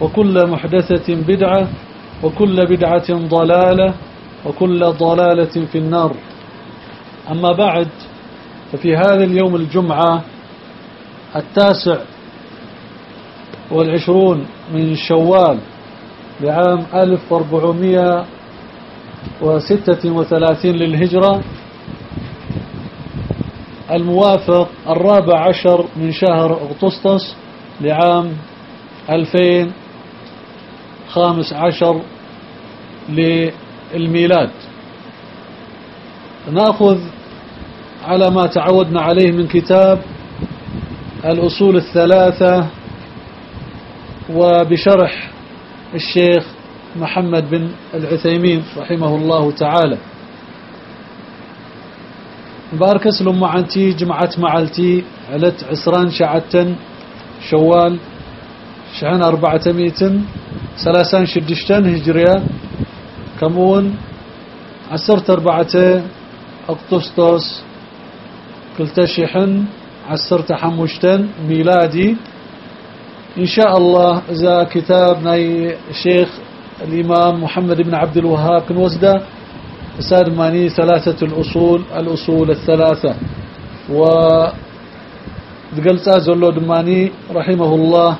وكل محدثة بدعة وكل بدعة ضلالة وكل ضلالة في النار. أما بعد ففي هذا اليوم الجمعة التاسع والعشرون من شوال لعام 1436 للهجرة الموافق الرابع عشر من شهر أغسطس لعام 2015 للميلاد. نأخذ على ما تعودنا عليه من كتاب الأصول الثلاثة وبشرح الشيخ محمد بن العثيمين رحمه الله تعالى. مبارك اسلم معنتي جمعت معلتي علت عسران شعتن شوال شحن أربعة ميتن ثلاثان شدشتن هجرية. كمون عسرت أربعة أغسطس كلتا شحن عسرت حموشتن ميلادي. إن شاء الله إذا كتاب ناي شيخ الإمام محمد بن عبد الوهاب كنوزده ساد ماني ثلاثة الأصول الأصول الثلاثة. و قلت زلو دماني رحمه الله.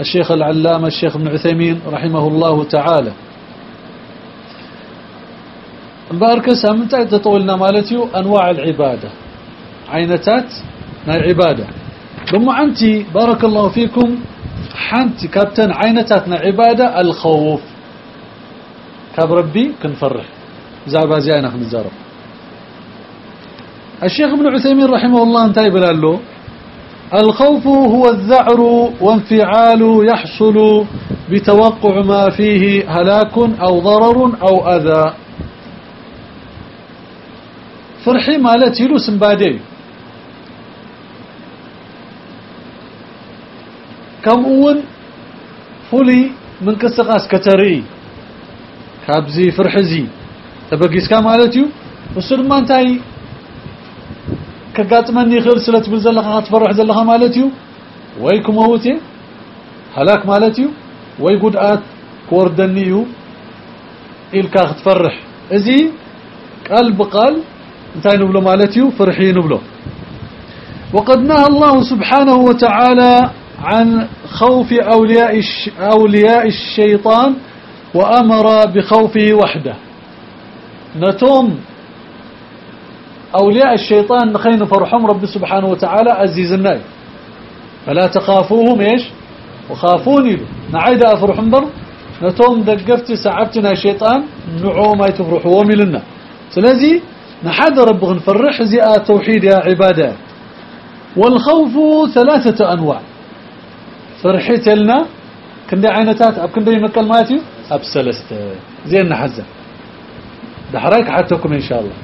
الشيخ العلامة الشيخ ابن عثيمين رحمه الله تعالى. مبارك سامنتا تطولنا مالتيو أنواع العبادة. عينتات ناي عبادة. ثم أنت بارك الله فيكم حنت كابتن عينتاتنا عبادة الخوف. كاب ربي كنفرح زعبا زيانا خنزارب الشيخ ابن عثيمين رحمه الله انتهي بلالو. الخوف هو الذعر وانفعال يحصل بتوقع ما فيه هلاك أو ضرر أو أذى. فرحي مالتي له سنبادي كم أول فولي من كسقاس كتري. كابزي فرحزي. تبقيسكا مالتيو وصل ما انتهي كقاطمني خير سلت بالزلخه تفرح زلخه مالتيو. ويكم موتي هلاك مالتيو. وي قدات كوردنيو. إلكا تفرح ازي قلب قال انتهي نبلو مالتيو فرحي نبلو. وقد نهى الله سبحانه وتعالى عن خوف أولياء, أولياء الشيطان وأمر بخوفه وحده. نتوم أولياء الشيطان نخين فرحهم رب سبحانه وتعالى عزيز الناي. فلا تخافوهم إيش؟ وخافوني. نعيد أفرحهم بر نتوم دقفتي سعبتنا الشيطان نعو ما يتفرحوا وملنا سلازي نحد رب نفرح زي توحيد يا عبادة. والخوف ثلاثة أنواع. فرحيت لنا. كندي عينتات أب كندي مكال ماتي أب سلستة. زين نحزن دحريك حتىكم إن شاء الله.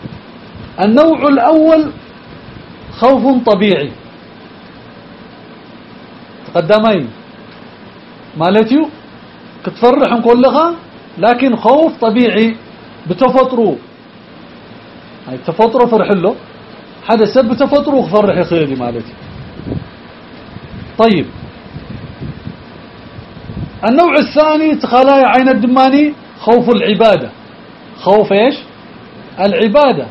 النوع الأول خوف طبيعي. تقدمي مالتيو؟ كتفرح كلها لكن خوف طبيعي بتفطرو. هاي تفطرو فرح له. حدا سب بتفطرو فرح خيري مالتي طيب. النوع الثاني تخلايا عين الدماني خوف العبادة. خوف إيش؟ العبادة.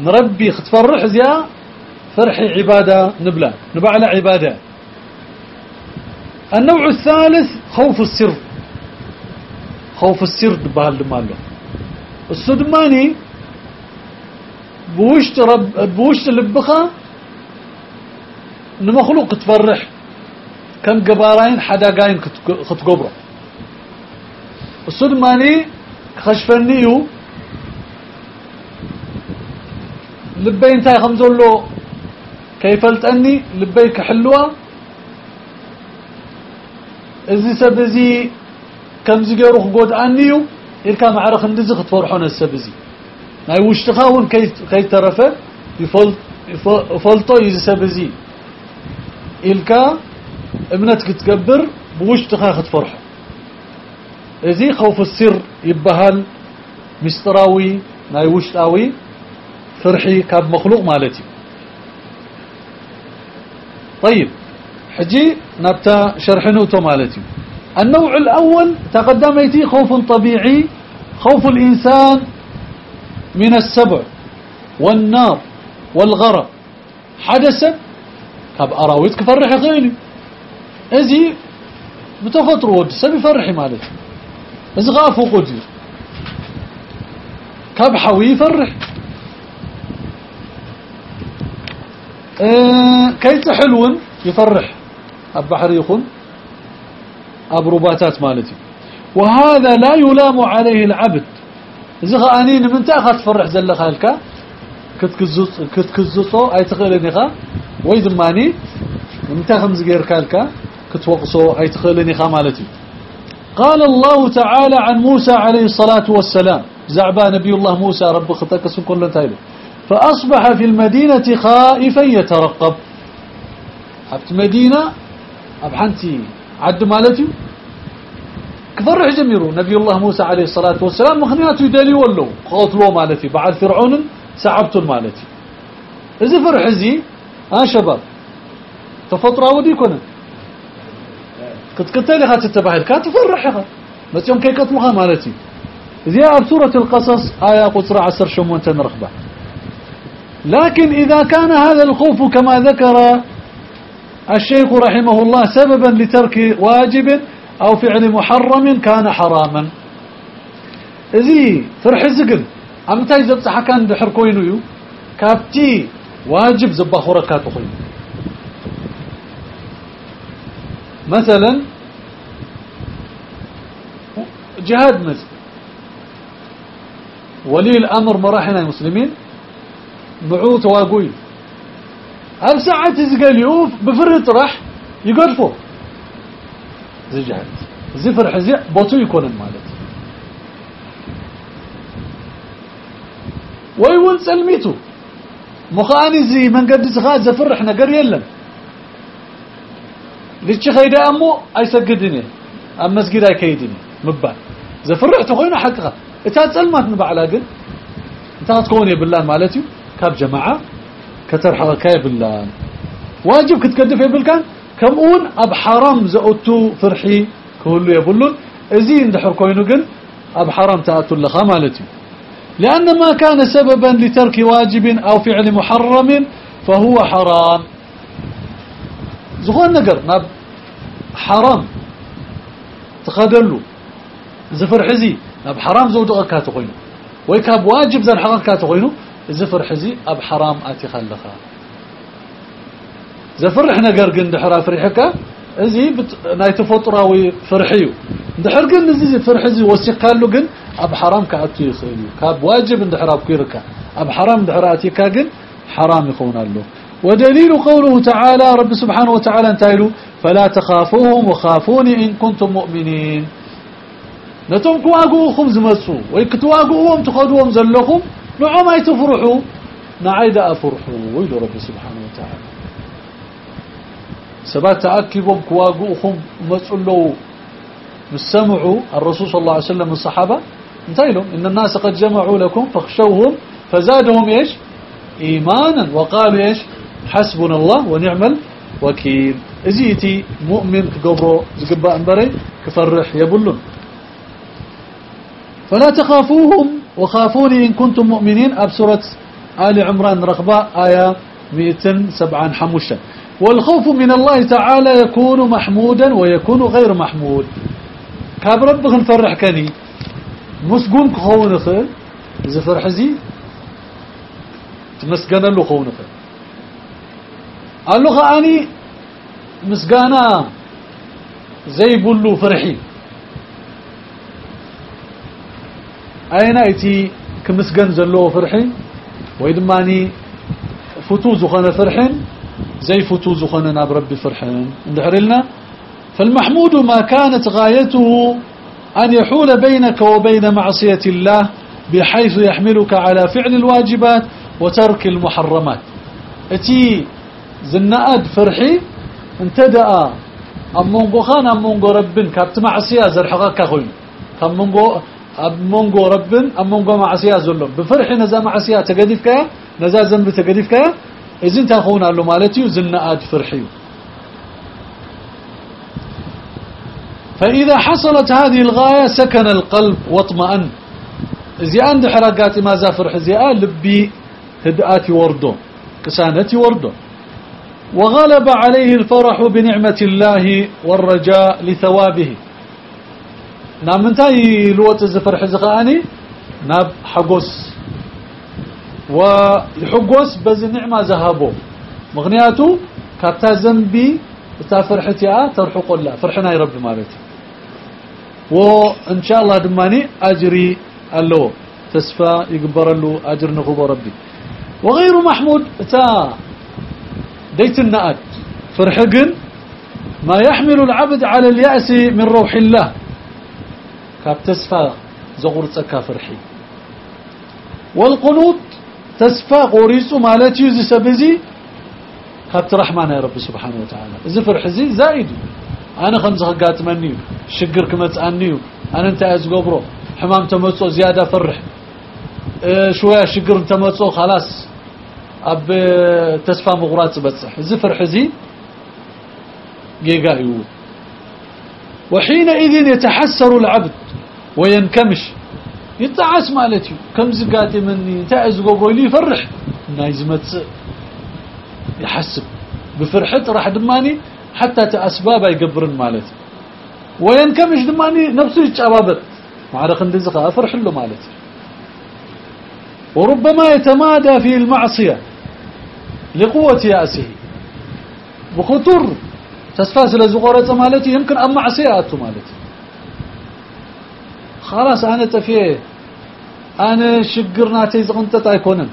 نربي ختفرح زيا فرحي عبادة نبلا نبعنا عبادة. النوع الثالث خوف السر. خوف السر بهال دمالو. السدماني بوشت رب بوشت لبخا نمخلوق تفرح. كم قبارين حدا قاين ختقبره السدماني خشفنيو لبي انتاي خمزولو كيفلتني لبي كحلوة ازي سبزي كم زيجرو خقود عنيو إلكا معرخ اندزي خطفرحون السبزي ناي وشتخاون كي كي ترفه يفلط يفلطو يزي سبزي إلكا ابنتك تكبر بوشتخا خطفرحو ازي خوف السر يبهل مستراوي ناي وشتاوي فرحي كاب مخلوق مالتي. طيب حجي نبتا شرحنوتو مالتي. النوع الأول تقدميتي خوف طبيعي خوف الإنسان من السبع والنار والغرق. حدث كاب أراويت كفرح غيلي ازي بتفطر ود سبي فرحي مالتي. ازي غافو قدير. كاب حوي يفرح. كيت حلون يفرح. البحر يخون أبروباتات مالتي. وهذا لا يلام عليه العبد. إذا غانين من تأخذ فرح زل خالك. كتكزص كتكزصو أي تخيلني خا. ويد ماني من تخمز غير كالك كتوقصو. أي تخيلني خا مالتي. قال الله تعالى عن موسى عليه الصلاة والسلام. زعبا نبي الله موسى. رب خطك سكن لنتايله فأصبح في المدينة خائفا يترقب. حبت مدينة؟ أبحنتي عد مالتي؟ كفرح جميرو نبي الله موسى عليه الصلاة والسلام مخنياته يدالي ولو قاتلوا مالتي. بعد فرعون سعبتوا مالتي. إذا فرح زي ها شباب تفطروا ودي كنا كنت كتالي خات التباهل تفرح يا بس يوم كي قتلوها مالتي زي سورة القصص آية قصرى عسر شمون تنرخبة لكن إذا كان هذا الخوف كما ذكر الشيخ رحمه الله سببا لترك واجب أو فعل محرم كان حراما. إذي فرح الزقل أمتى زبصح كان بحر كوينو يو كافتي واجب زباخورة خوين مثلا جهاد مثل ولي الأمر مراحنا المسلمين معو تواقوي هل ساعة زقال يوف بفرط راح جهد زي فرح زي بطو يكون المالت ويون سلميتو. مخاني زي من قد سخاء زفرح نقر يلم. ليش خيدا أمو أي سجدني أم مسجد أي كيدني مبان زفرح تخوينا حقها. إتات سلمات نبع على قل إتات تكوني بالله مالتي كاب جماعة كترحق كاي بالله واجب كتكدف كم اون أب حرام زأتو فرحي كله يبلون ازي اندحر كوينو قن أب حرام تأتو لخا مالتي. لأن ما كان سببا لترك واجب أو فعل محرم فهو حرام. زغون نقر ناب حرام. تخدلو. زفر حزي ناب حرام زودو كاتو قوينو ويكاب واجب زر حقا كاتو قوينو زفر حزي أب حرام آتي خلقها زفر إحنا قرقن دحرا فرحكا إزي بت... ناي تفطراوي فرحيو. دحر قن زي فرحزي وسيق قالو قن أب حرام كاتو يخيلو كاب واجب دحرا بكيركا أب حرام دحرا آتي كاقن حرام يخون له ودليل قوله تعالى رب سبحانه وتعالى انتايلو فلا تخافوهم وخافوني إن كنتم مؤمنين. نتم كواقوهم زمسو ويكتواقوهم تخذوهم زلكم نعم أي تفرحوا؟ نعيد أفرحوا ويلو رب سبحانه وتعالى. سبات تأكبهم كواقوهم مسؤولو سمعوا الرسول صلى الله عليه وسلم الصحابة. انتهي إن الناس قد جمعوا لكم فاخشوهم فزادهم إيش؟ إيمانا. وقالوا إيش؟ حسبنا الله ونعم الوكيل. ازيتي مؤمن كقبرو زقباء انبري كفرح يبلون. فلا تخافوهم. وخافوني إن كنتم مؤمنين. أبسرة آل عمران رغباء آية 207 حموشا والخوف من الله تعالى يكون محمودا ويكون غير محمود. كاب ربك نفرح كني. مسقون كخون خير إذا فرح زي. تمسقنا له خون خير قال له خاني مسقانا. زي بلو فرحي. أين أيتي كمسقن زلو فرحي ويدماني فتوز خنا فرحين؟ زي فتوز خنا ناب ربي فرحين. ندحر لنا فالمحمود ما كانت غايته أن يحول بينك وبين معصية الله بحيث يحملك على فعل الواجبات وترك المحرمات. إتي زنأد فرحي؟ انتدأ. أمونغو خان أمونغو ربن. كابت معصية زرحقك خوين. أمونغو أمونغو ربن أمونغو معصية زلهم بفرح نزا معصية تقديفك نزا زنب تقديفك إذن تاخون له مالتي زناد فرحي فإذا حصلت هذه الغاية سكن القلب واطمأن. عند حرقات ما زافر حزياء لبي هدآتي وردو. كسانتي وردو. وغلب عليه الفرح بنعمة الله والرجاء لثوابه. نعم انتهي الوقت الزفرح زغاني ناب حقوس ويحقوس بز نعمة ذهبوا مغنياته كابتا زنبي تا فرحتي ترحق الله فرحنا يا رب مالتي وان شاء الله دماني اجري الله تسفى يقبر له اجر نخبو ربي وغير محمود تا ديت النأت فرحقن ما يحمل العبد على اليأس من روح الله كاب تسفى زغور تسكى فرحي والقنوط تسفى قوريسو مالتي يوزي سبزي كابت رحمن يا رب سبحانه وتعالى إذا فرح زي زايد أنا خمس خقات منيو شقر كمت أنيو أنا انت أزقبرو حمام تمتصو زيادة فرح شوية شقر تمتصو خلاص أب تسفى مغرات بتصح إذا فرح زي جيقايو وحينئذ يتحسر العبد وينكمش. يتعس مالتي. كم زقاتي مني؟ تأز قبرو لي فرح نايزمت يحسب. بفرحت راح دماني حتى تأسباب يقبرن مالتي. وينكمش دماني نفسه يتشابابت. معرخ اندزقها أفرح له مالتي. وربما يتمادى في المعصية لقوة يأسه. بخطر تسفاس لزغورة مالتي يمكن معصية أتو مالتي. خلاص أنا تفيه أنا شقرنا تيزغنتت أيكونن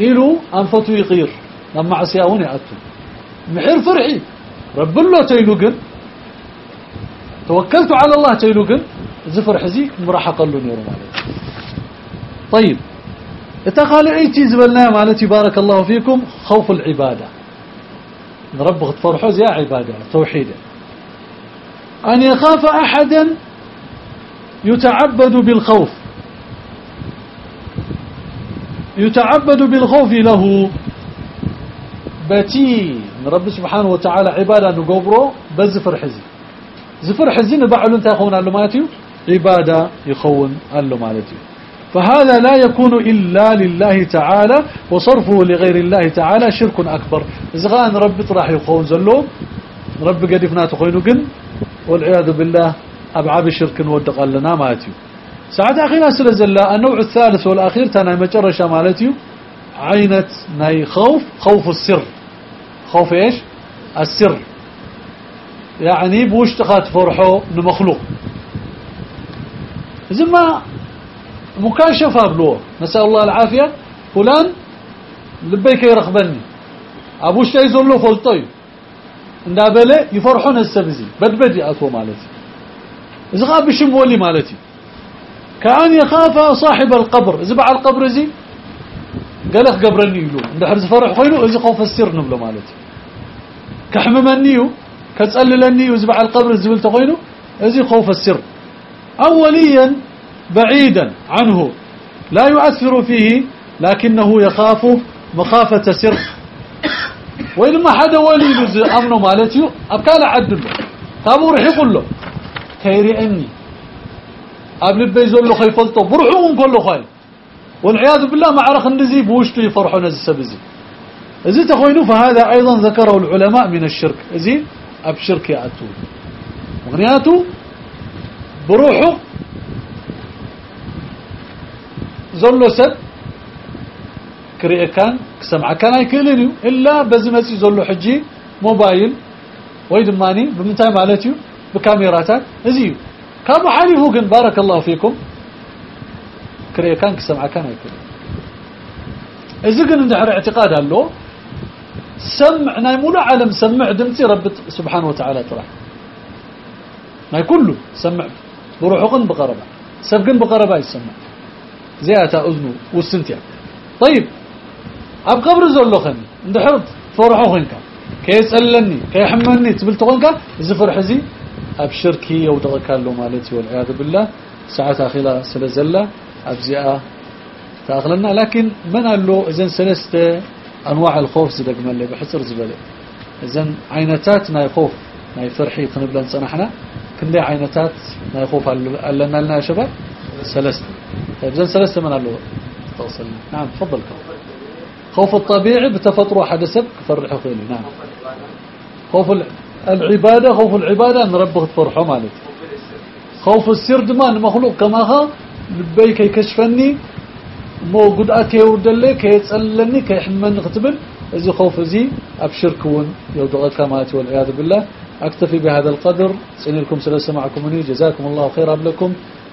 إلو أنفتو يغير لما عصياون يأتوا محر فرحي. رب الله تيلوغن توكلت على الله تيلوغن زفر حزي مراح قلوا نيرو مالتي. طيب. إتقال إيتي زبلنا مالتي بارك الله فيكم. خوف العبادة. رب فرحوا يا عبادة توحيدا أن يخاف أحدا يتعبد بالخوف. يتعبد بالخوف له. باتي رب سبحانه وتعالى عبادة نقبره بزفر حزي زفر حزي نبعلو انت يخون قال عبادة يخون قال فهذا لا يكون إلا لله تعالى وصرفه لغير الله تعالى شرك أكبر. إذا رب راح يخون زلو رب قد يفنات خينو قن والعياذ بالله أبعاب الشرك نودق لنا مالتي ساعات أخيرا سلزلا النوع الثالث والأخير تانا مجرشة مالتي عينة ناي خوف خوف السر. خوف إيش؟ السر. يعني بوش تخات فرحو نمخلوق. زما مكاشفة بلو نسأل الله العافية. فلان لبيك يرخبني أبوش تيزون له خلطي اندابله يفرحون السبزي بدبدي أتو مالتي. إذا غاب بشم ولي مالتي. كأن يخاف صاحب القبر. إذا باع القبر زي قالك قبرني له. اندحر فرح خيلو إذا خوف السر نبلو مالتي. كحممنيو كتسأللنيو إذا باع القبر زبلت خيلو هذه خوف السر. أوليا بعيدا عنه. لا يؤثر فيه لكنه يخاف مخافة سر وإنما حدا ولي أمنه مالتي أبكال عدل تابو رح يقول له كيرئني قبل بيزول له خيفلته برحوهم كله خاي. والعياذ بالله ما عرق النزي بوشتو يفرحون السبزي إذا تخوينوا فهذا أيضا ذكره العلماء من الشرك. إذي أبشرك يا أتو مغنياته بروحه زلو سد كريئ كان كسمع كان يكلنيو إلا بزمسي زلو حجي موبايل ويدماني بمنتهي مالتيو بكاميراتات ازيو كانوا حالفوا كن بارك الله فيكم كريئ كان كسمع كان يكلنيو إذا كان عندنا اعتقاد هلو سمع ناي مولى عالم سمع دمتي رب سبحانه وتعالى ترى ناي كله سمع بروحكم بقربة سبقن بقربة يسمع زيادة أذنه والسنتيا. طيب أب قبر زولو خني عند حرب فرحو خنك. كي يسألني كي يحملني تبلت خنك. زفر حزي أب شركي أو له مالتي والعياذ بالله. ساعة أخيرا سلزلة أبزئة تأخلنا. لكن من قال له إذن سلسته أنواع الخوف زدق ملي بحسر زبالي. إذن عينتات ناي خوف ناي فرحي قنبلا صنحنا. كندي عينتات ناي خوف قال لنا لنا يا شباب؟ سلسته طيب إذن سلسته من قال له توصل نعم تفضل. خوف الطبيعي بتفطر حدثك فرح خيلي نعم. خوف العبادة خوف العبادة أن ربك تفرحه مالك. خوف السر دمان مخلوق كما ها لبيك يكشفني مو قد أكي ودلي كي يتسألني كي يحمن قتبل. إذا خوف زي أبشر كون يودغ كماتي والعياذ بالله. أكتفي بهذا القدر. سأني لكم سلسة معكم مني. جزاكم الله خير لكم.